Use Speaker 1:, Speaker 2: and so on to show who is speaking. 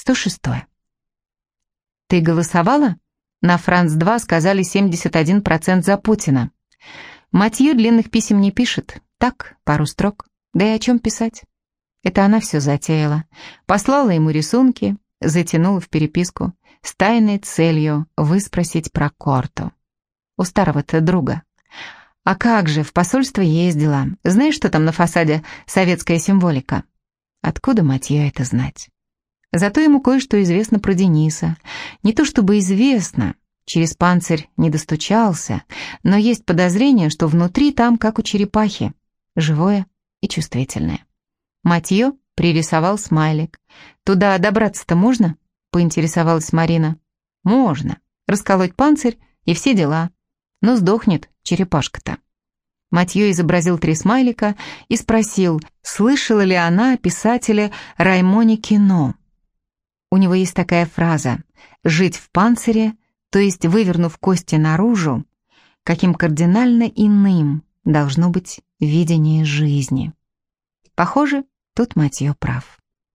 Speaker 1: 106. Ты голосовала? На Франц-2 сказали 71% за Путина. Матье длинных писем не пишет. Так, пару строк. Да и о чем писать? Это она все затеяла. Послала ему рисунки, затянула в переписку с тайной целью выспросить про Корту. У старого-то друга. А как же, в посольство ездила. Знаешь, что там на фасаде советская символика? Откуда, мать ее, это знать? Зато ему кое-что известно про Дениса. Не то чтобы известно, через панцирь не достучался, но есть подозрение, что внутри там, как у черепахи, живое и чувствительное. Матье пририсовал смайлик. «Туда добраться-то можно?» — поинтересовалась Марина. «Можно. Расколоть панцирь и все дела. Но сдохнет черепашка-то». Матье изобразил три смайлика и спросил, слышала ли она о писателе Раймоне Кино. У него есть такая фраза «жить в панцире», то есть вывернув кости наружу, каким кардинально иным должно быть видение жизни. Похоже, тут Матье прав.